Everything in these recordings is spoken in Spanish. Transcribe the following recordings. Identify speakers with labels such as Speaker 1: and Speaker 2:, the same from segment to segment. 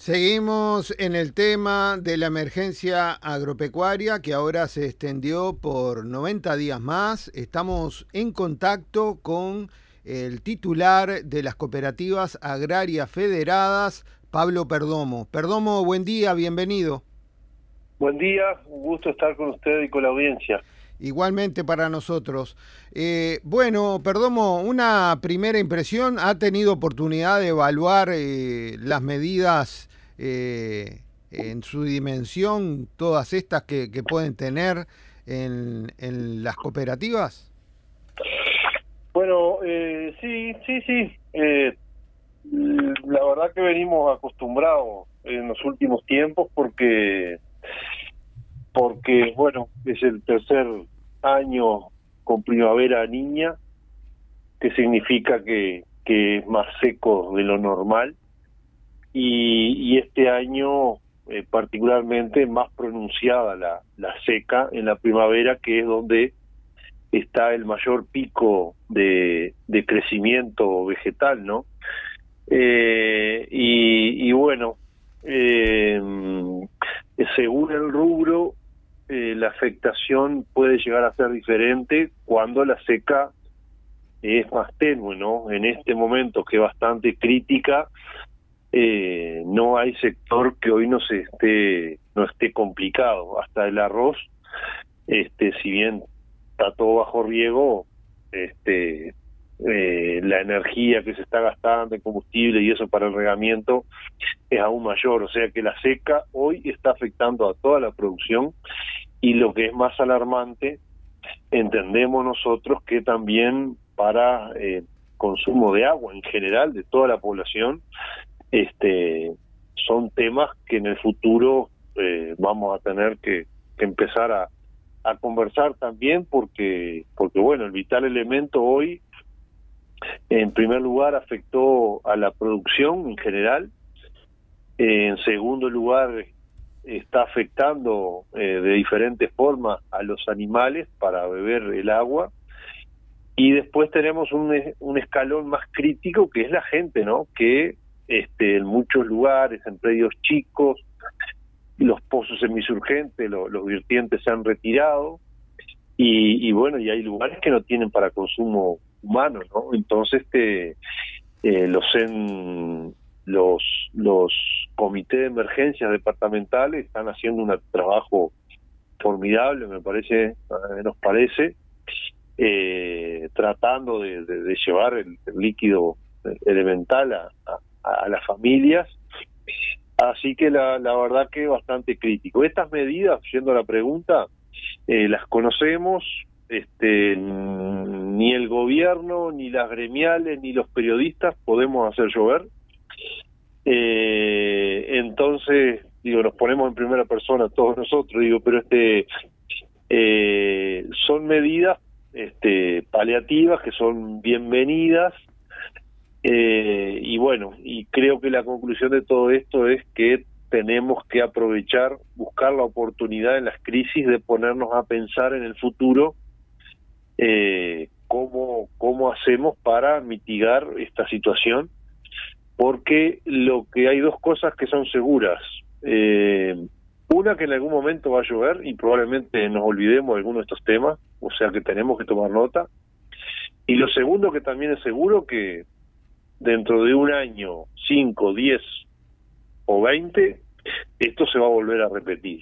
Speaker 1: Seguimos en el tema de la emergencia agropecuaria que ahora se extendió por 90 días más. Estamos en contacto con el titular de las cooperativas agrarias federadas, Pablo Perdomo. Perdomo, buen día, bienvenido.
Speaker 2: Buen día, un gusto estar con usted y con la audiencia.
Speaker 1: Igualmente para nosotros. Eh, bueno, Perdomo, una primera impresión, ¿ha tenido oportunidad de evaluar eh, las medidas eh, en su dimensión todas estas que, pueden tener en, las cooperativas?
Speaker 2: Bueno, eh, sí, sí, sí. Eh, la verdad que venimos acostumbrados en los últimos tiempos porque, porque bueno, es el tercer año con primavera niña, que significa que, que es más seco de lo normal y, este año eh, particularmente más pronunciada la, la seca en la primavera, que es donde está el mayor pico de, de crecimiento vegetal, ¿no? Eh, y, y, bueno, eh, según el rubro, eh, la afectación puede llegar a ser diferente cuando la seca es más tenue, ¿no? En este momento que es bastante crítica, eh, no hay sector que hoy no se esté no esté complicado. Hasta el arroz este si bien está todo bajo riego este eh, la energía que se está gastando en combustible y eso para el regamiento es aún mayor. O sea que la seca hoy está afectando a toda la producción y lo que es más alarmante entendemos nosotros que también para eh, consumo de agua en general de toda la población este son temas que en el futuro eh, vamos a tener que, empezar a, conversar también porque porque bueno el vital elemento hoy en primer lugar afectó a la producción en general. En segundo lugar está afectando eh, de diferentes formas a los animales para beber el agua. Y después tenemos un, un escalón más crítico que es la gente no que este, en muchos lugares, en predios chicos, los pozos semisurgentes, los, vertientes se han retirado y, bueno, y hay lugares que no tienen para consumo humano, ¿no? Entonces, este, eh, los en, los comités de emergencias departamentales están haciendo un trabajo formidable, me parece, nos parece, eh, tratando de, llevar el, líquido elemental a, a, las familias. Así que la, la verdad que bastante crítico. Estas medidas, yendo a la pregunta, eh, las conocemos, este, ni el gobierno, ni las gremiales, ni los periodistas podemos hacer llover. Eh, entonces, digo, nos ponemos en primera persona todos nosotros, digo, pero este, eh, son medidas este, paliativas que son bienvenidas eh, y bueno, y creo que la conclusión de todo esto es que tenemos que aprovechar, buscar la oportunidad en las crisis de ponernos a pensar en el futuro eh, cómo, cómo hacemos para mitigar esta situación, porque lo que hay dos cosas que son seguras. Eh, una que en algún momento va a llover y probablemente nos olvidemos de algunos de estos temas, o sea que tenemos que tomar nota. Y lo segundo que también es seguro que dentro de un año, 5, 10 o 20, esto se va a volver a repetir.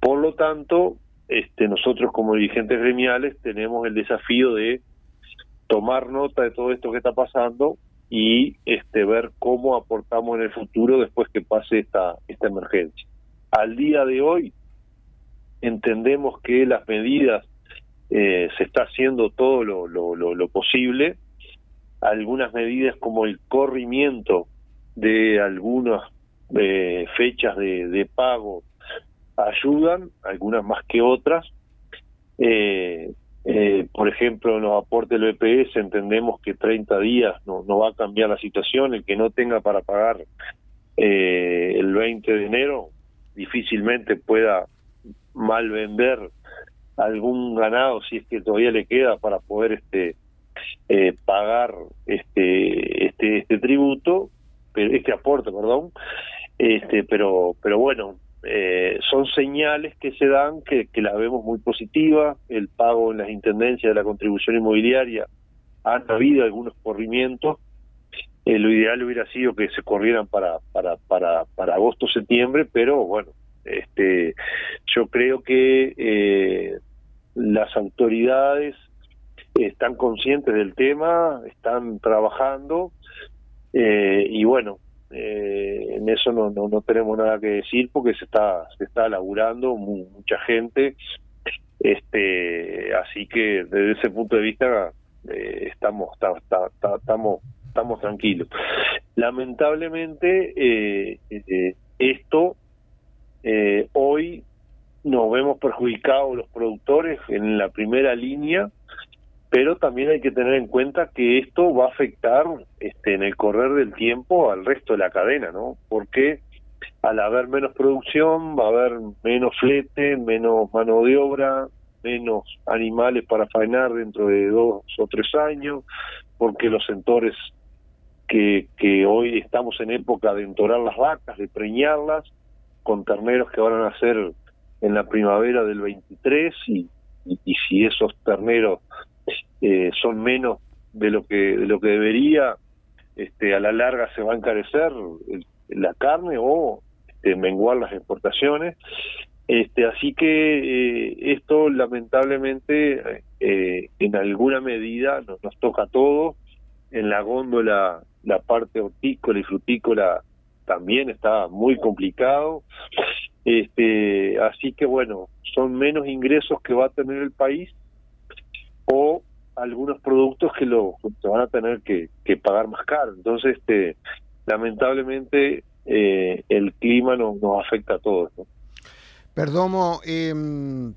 Speaker 2: Por lo tanto, este, nosotros como dirigentes gremiales tenemos el desafío de tomar nota de todo esto que está pasando y este, ver cómo aportamos en el futuro después que pase esta, emergencia. Al día de hoy entendemos que las medidas eh, se está haciendo todo lo, lo, lo posible algunas medidas como el corrimiento de algunas eh, fechas de, pago ayudan, algunas más que otras. Eh, eh, por ejemplo, en los aportes del BPS entendemos que 30 días no, va a cambiar la situación. El que no tenga para pagar el 20 de enero difícilmente pueda mal vender algún ganado si es que todavía le queda para poder este eh, pagar este, este, este tributo, este aporte, perdón, Este, pero, pero bueno, eh, son señales que se dan que, que las vemos muy positivas. El pago en las intendencias de la contribución inmobiliaria han habido algunos corrimientos. Eh, lo ideal hubiera sido que se corrieran para, para, para, para agosto, septiembre, pero bueno, este, yo creo que eh, las autoridades están conscientes del tema, están trabajando eh, y bueno, eh, en eso no, no, no, tenemos nada que decir porque se está se está laburando mucha gente. Este así que desde ese punto de vista eh, estamos estamos estamos tranquilos. Lamentablemente eh, esto hoy nos vemos perjudicados los productores en la primera línea pero también hay que tener en cuenta que esto va a afectar este, en el correr del tiempo al resto de la cadena, ¿no? Porque al haber menos producción va a haber menos flete, menos mano de obra, menos animales para faenar dentro de dos o tres años, porque los centores que, que hoy estamos en época de entorar las vacas, de preñarlas, con terneros que van a nacer en la primavera del 23 y, y si esos terneros eh, son menos de lo que de lo que debería este a la larga se va a encarecer la carne o este, menguar las exportaciones. Este así que eh, esto lamentablemente eh, en alguna medida nos, toca a todos. En la góndola la parte hortícola y frutícola también está muy complicado. Este así que bueno son menos ingresos que va a tener el país o algunos productos que lo se van a tener que, pagar más caro. Entonces, este, lamentablemente, eh, el clima nos, afecta a todos. ¿no?
Speaker 1: Perdomo, em,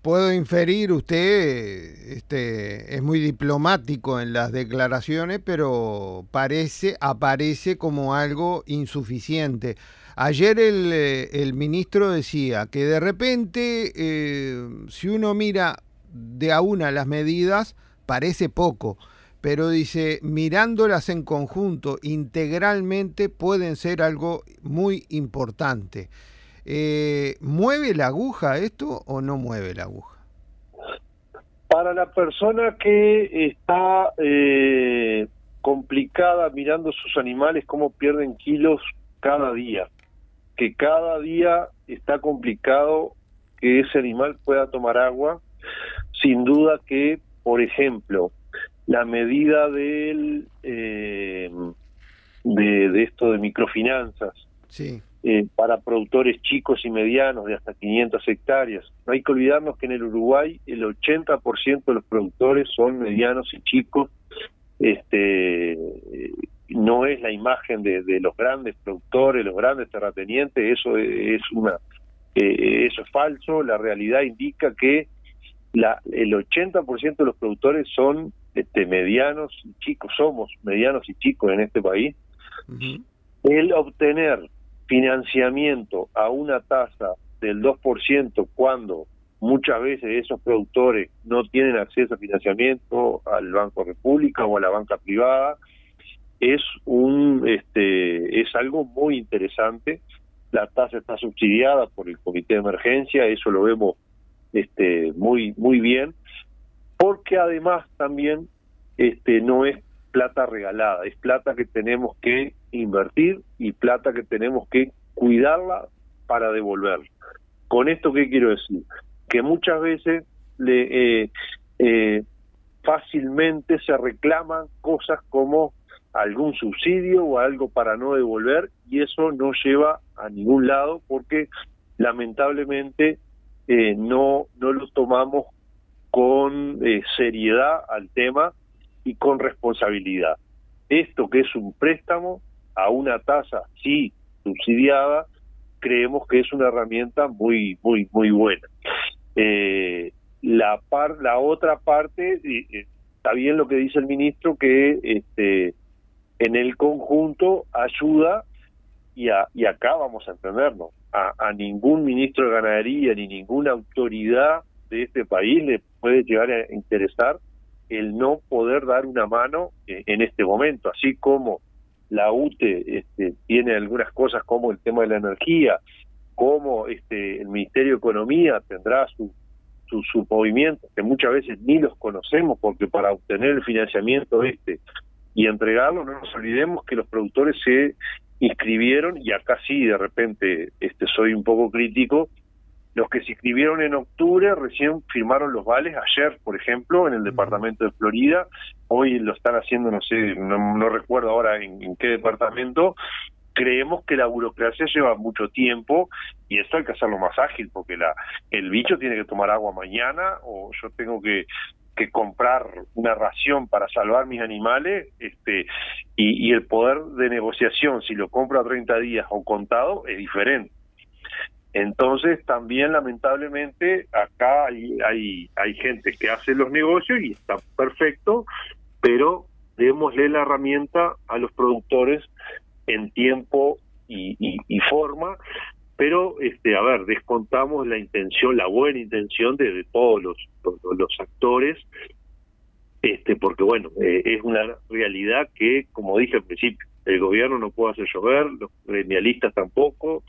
Speaker 1: puedo inferir, usted este, es muy diplomático en las declaraciones, pero parece, aparece como algo insuficiente. Ayer el, eh, el ministro decía que de repente, eh, si uno mira de a una las medidas parece poco, pero dice, mirándolas en conjunto, integralmente, pueden ser algo muy importante. Eh, ¿Mueve la aguja esto o no mueve la aguja?
Speaker 2: Para la persona que está eh, complicada mirando sus animales, cómo pierden kilos cada día, que cada día está complicado que ese animal pueda tomar agua, sin duda que, por ejemplo, la medida del eh, de, esto de microfinanzas eh, para productores chicos y medianos de hasta 500 hectáreas. No hay que olvidarnos que en el Uruguay el 80% de los productores son medianos y chicos. Este no es la imagen de, los grandes productores, los grandes terratenientes, eso es una eh, eso es falso. La realidad indica que la, el 80% de los productores son este, medianos y chicos, somos medianos y chicos en este país. El obtener financiamiento a una tasa del 2% cuando muchas veces esos productores no tienen acceso a financiamiento al Banco República o a la banca privada es un este es algo muy interesante la tasa está subsidiada por el comité de emergencia eso lo vemos este, muy, muy bien, porque además también este, no es plata regalada, es plata que tenemos que invertir y plata que tenemos que cuidarla para devolverla. ¿Con esto qué quiero decir? Que muchas veces le, eh, eh, fácilmente se reclaman cosas como algún subsidio o algo para no devolver y eso no lleva a ningún lado porque lamentablemente eh, no, no lo tomamos con eh, seriedad al tema y con responsabilidad. Esto que es un préstamo a una tasa sí subsidiada, creemos que es una herramienta muy muy muy buena. Eh, la par, la otra parte está bien lo que dice el ministro que este en el conjunto ayuda y, y acá vamos a entendernos a, ningún ministro de ganadería ni ninguna autoridad de este país le puede llegar a interesar el no poder dar una mano en este momento, así como la UTE este, tiene algunas cosas como el tema de la energía, como este, el Ministerio de Economía tendrá su, su, su movimiento, que muchas veces ni los conocemos, porque para obtener el financiamiento este y entregarlo, no nos olvidemos que los productores se inscribieron, y acá sí, de repente este, soy un poco crítico, los que se inscribieron en octubre recién firmaron los vales ayer, por ejemplo, en el departamento de Florida. Hoy lo están haciendo, no sé, no, recuerdo ahora en, qué departamento. Creemos que la burocracia lleva mucho tiempo y esto hay que hacerlo más ágil porque la el bicho tiene que tomar agua mañana o yo tengo que que comprar una ración para salvar mis animales este y, y el poder de negociación si lo compro a 30 días o contado es diferente. Entonces también lamentablemente acá hay, hay, hay gente que hace los negocios y está perfecto, pero démosle la herramienta a los productores en tiempo y, y, forma, pero este a ver, descontamos la intención, la buena intención de, todos los, actores, este porque bueno, eh, es una realidad que, como dije al principio, el gobierno no puede hacer llover, los gremialistas tampoco,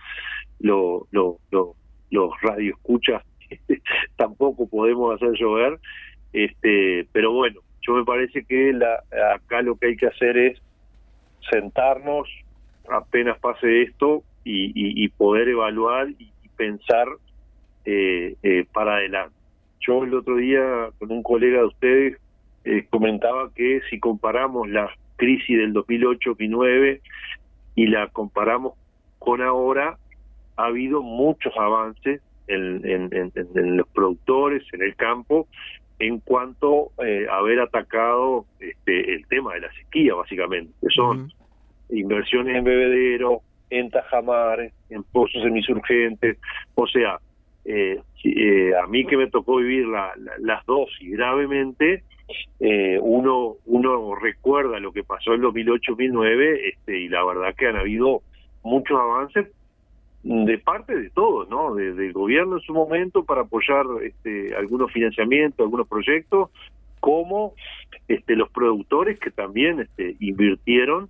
Speaker 2: lo, lo, lo, los radioescuchas tampoco podemos hacer llover, este, pero bueno, yo me parece que la, acá lo que hay que hacer es sentarnos apenas pase esto y, y, poder evaluar y, pensar eh, eh, para adelante. Yo el otro día con un colega de ustedes eh, comentaba que si comparamos la crisis del 2008-2009 y la comparamos con ahora, ha habido muchos avances en, los productores, en el campo, en cuanto eh, a haber atacado este, el tema de la sequía, básicamente, que son inversiones en bebedero, en tajamares, en pozos semisurgentes, o sea, eh, eh, a mí que me tocó vivir las dos y gravemente, uno uno recuerda lo que pasó en 2008-2009 este, y la verdad que han habido muchos avances de parte de todos, ¿no? del gobierno en su momento para apoyar este, algunos financiamientos, algunos proyectos, como este, los productores que también este, invirtieron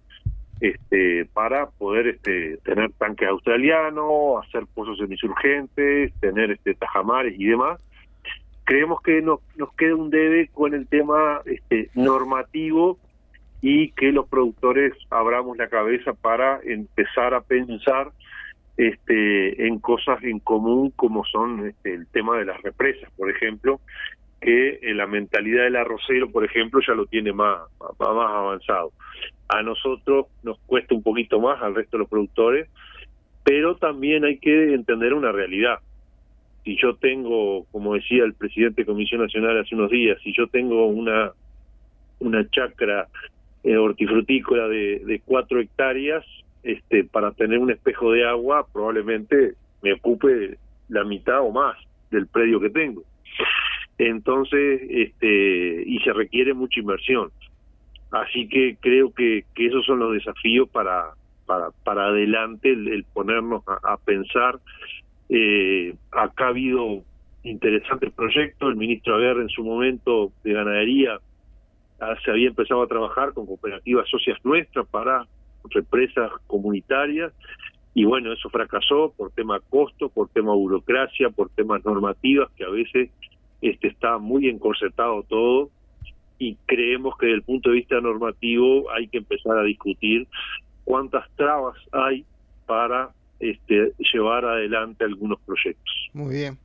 Speaker 2: este, para poder este, tener tanques australianos, hacer pozos semisurgentes, tener este, tajamares y demás. Creemos que nos, nos queda un debe con el tema este, normativo y que los productores abramos la cabeza para empezar a pensar este, en cosas en común como son este, el tema de las represas, por ejemplo, que eh, la mentalidad del arrocero, por ejemplo, ya lo tiene más, más, avanzado. A nosotros nos cuesta un poquito más, al resto de los productores, pero también hay que entender una realidad. Si yo tengo, como decía el presidente de Comisión Nacional hace unos días, si yo tengo una, una chacra eh, hortifrutícola de, de cuatro hectáreas, este, para tener un espejo de agua probablemente me ocupe la mitad o más del predio que tengo. Entonces, este, y se requiere mucha inversión. Así que creo que, que esos son los desafíos para, para, para adelante, el, ponernos a, pensar. Eh, acá ha habido interesantes proyectos, el ministro Aguerre en su momento de ganadería ah, se había empezado a trabajar con cooperativas socias nuestras para represas comunitarias y bueno, eso fracasó por tema costo, por tema burocracia, por temas normativas que a veces este está muy encorsetado todo y creemos que desde el punto de vista normativo hay que empezar a discutir cuántas trabas hay para este, llevar adelante algunos proyectos.
Speaker 1: Muy bien.